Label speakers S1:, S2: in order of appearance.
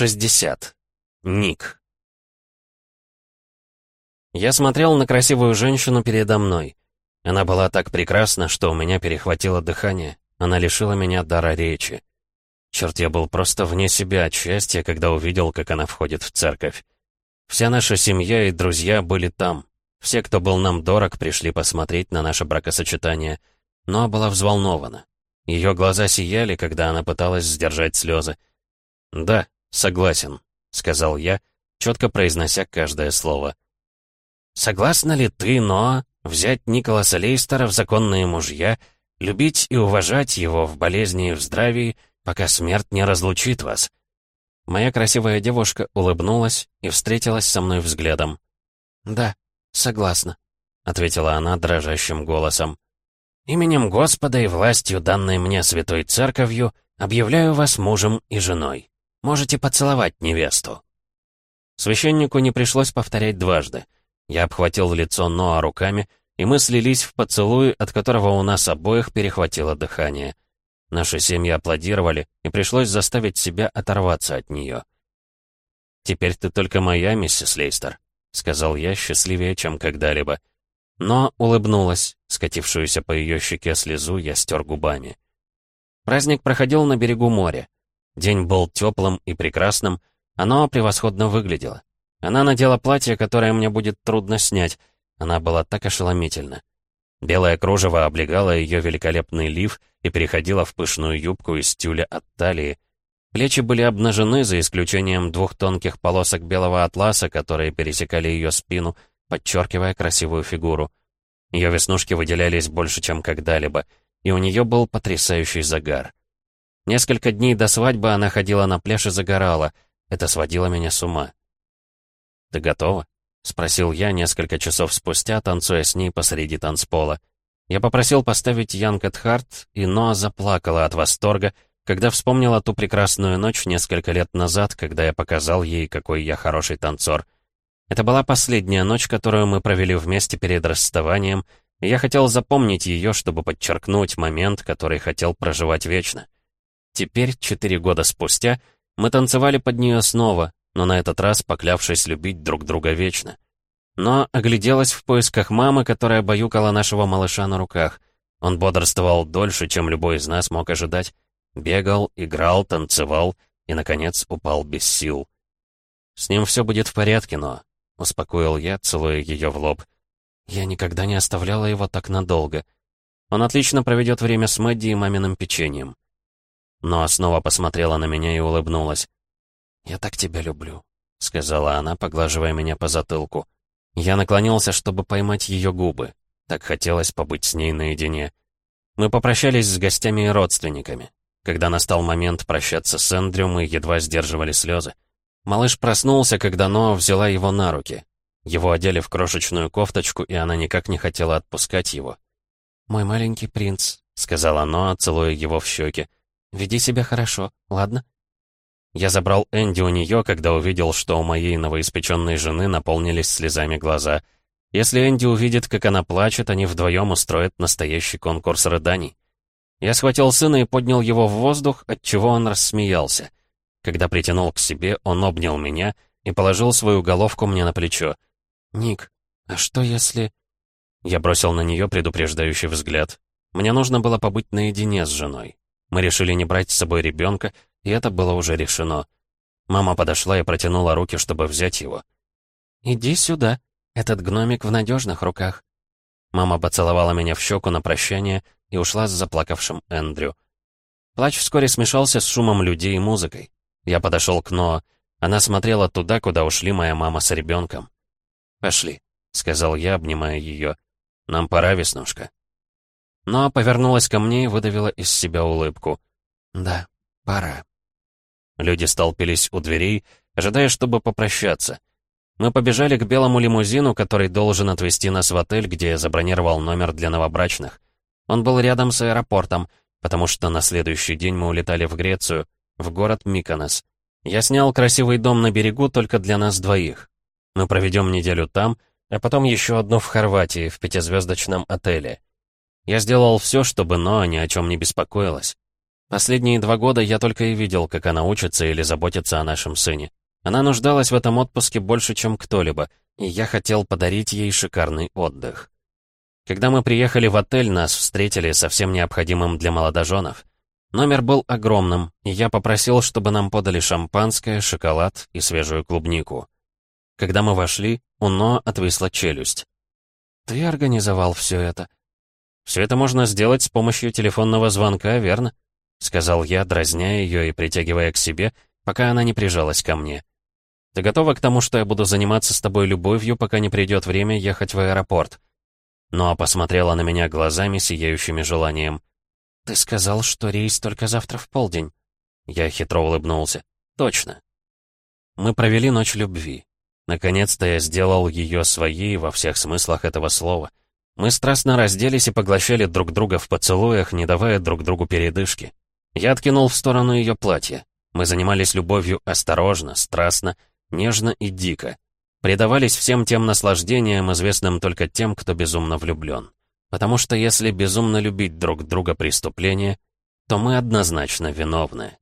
S1: 60. Ник. Я смотрел на красивую женщину передо мной. Она была так прекрасна, что у меня перехватило дыхание. Она лишила меня дара речи. Черт, я был просто вне себя от счастья, когда увидел, как она входит в церковь. Вся наша семья и друзья были там. Все, кто был нам дорог, пришли посмотреть на наше бракосочетание. Но была взволнована. Ее глаза сияли, когда она пыталась сдержать слезы. «Да, согласен», — сказал я, четко произнося каждое слово. «Согласна ли ты, но взять Николаса Лейстера в законные мужья, любить и уважать его в болезни и в здравии, пока смерть не разлучит вас?» Моя красивая девушка улыбнулась и встретилась со мной взглядом. «Да, согласна», — ответила она дрожащим голосом. «Именем Господа и властью, данной мне Святой Церковью, объявляю вас мужем и женой». Можете поцеловать невесту». Священнику не пришлось повторять дважды. Я обхватил лицо Ноа руками, и мы слились в поцелуй, от которого у нас обоих перехватило дыхание. Наши семьи аплодировали, и пришлось заставить себя оторваться от нее. «Теперь ты только моя, миссис Лейстер», — сказал я, счастливее, чем когда-либо. Но улыбнулась, скатившуюся по ее щеке слезу я стер губами. Праздник проходил на берегу моря. День был теплым и прекрасным, оно превосходно выглядело. Она надела платье, которое мне будет трудно снять. Она была так ошеломительна. Белое кружево облегало ее великолепный лиф и переходило в пышную юбку из тюля от талии. Плечи были обнажены, за исключением двух тонких полосок белого атласа, которые пересекали ее спину, подчеркивая красивую фигуру. Ее веснушки выделялись больше, чем когда-либо, и у нее был потрясающий загар. Несколько дней до свадьбы она ходила на пляж и загорала. Это сводило меня с ума. «Ты готова?» — спросил я несколько часов спустя, танцуя с ней посреди танцпола. Я попросил поставить Янг Харт, и Ноа заплакала от восторга, когда вспомнила ту прекрасную ночь несколько лет назад, когда я показал ей, какой я хороший танцор. Это была последняя ночь, которую мы провели вместе перед расставанием, и я хотел запомнить ее, чтобы подчеркнуть момент, который хотел проживать вечно. Теперь, четыре года спустя, мы танцевали под нее снова, но на этот раз поклявшись любить друг друга вечно. Но огляделась в поисках мамы, которая баюкала нашего малыша на руках. Он бодрствовал дольше, чем любой из нас мог ожидать. Бегал, играл, танцевал и, наконец, упал без сил. «С ним все будет в порядке, но...» — успокоил я, целуя ее в лоб. Я никогда не оставляла его так надолго. Он отлично проведет время с Мэдди и маминым печеньем но снова посмотрела на меня и улыбнулась. «Я так тебя люблю», — сказала она, поглаживая меня по затылку. Я наклонился, чтобы поймать ее губы. Так хотелось побыть с ней наедине. Мы попрощались с гостями и родственниками. Когда настал момент прощаться с Эндрю, мы едва сдерживали слезы. Малыш проснулся, когда Ноа взяла его на руки. Его одели в крошечную кофточку, и она никак не хотела отпускать его. «Мой маленький принц», — сказала Ноа, целуя его в щеки. Веди себя хорошо, ладно?» Я забрал Энди у нее, когда увидел, что у моей новоиспеченной жены наполнились слезами глаза. Если Энди увидит, как она плачет, они вдвоем устроят настоящий конкурс рыданий. Я схватил сына и поднял его в воздух, отчего он рассмеялся. Когда притянул к себе, он обнял меня и положил свою головку мне на плечо. «Ник, а что если...» Я бросил на нее предупреждающий взгляд. Мне нужно было побыть наедине с женой. Мы решили не брать с собой ребенка, и это было уже решено. Мама подошла и протянула руки, чтобы взять его. «Иди сюда. Этот гномик в надежных руках». Мама поцеловала меня в щеку на прощание и ушла с заплакавшим Эндрю. Плач вскоре смешался с шумом людей и музыкой. Я подошел к Ноа. Она смотрела туда, куда ушли моя мама с ребенком. «Пошли», — сказал я, обнимая ее. «Нам пора, Веснушка» но повернулась ко мне и выдавила из себя улыбку. «Да, пора». Люди столпились у дверей, ожидая, чтобы попрощаться. Мы побежали к белому лимузину, который должен отвезти нас в отель, где я забронировал номер для новобрачных. Он был рядом с аэропортом, потому что на следующий день мы улетали в Грецию, в город Миконос. Я снял красивый дом на берегу только для нас двоих. Мы проведем неделю там, а потом еще одну в Хорватии, в пятизвездочном отеле. Я сделал все, чтобы Ноа ни о чем не беспокоилась. Последние два года я только и видел, как она учится или заботится о нашем сыне. Она нуждалась в этом отпуске больше, чем кто-либо, и я хотел подарить ей шикарный отдых. Когда мы приехали в отель, нас встретили со всем необходимым для молодоженов. Номер был огромным, и я попросил, чтобы нам подали шампанское, шоколад и свежую клубнику. Когда мы вошли, у Но отвисла челюсть. «Ты организовал все это?» «Все это можно сделать с помощью телефонного звонка, верно?» — сказал я, дразня ее и притягивая к себе, пока она не прижалась ко мне. «Ты готова к тому, что я буду заниматься с тобой любовью, пока не придет время ехать в аэропорт?» Но посмотрела на меня глазами, сияющими желанием. «Ты сказал, что рейс только завтра в полдень». Я хитро улыбнулся. «Точно». Мы провели ночь любви. Наконец-то я сделал ее своей во всех смыслах этого слова. Мы страстно разделись и поглощали друг друга в поцелуях, не давая друг другу передышки. Я откинул в сторону ее платье. Мы занимались любовью осторожно, страстно, нежно и дико. Предавались всем тем наслаждениям, известным только тем, кто безумно влюблен. Потому что если безумно любить друг друга преступление, то мы однозначно виновны.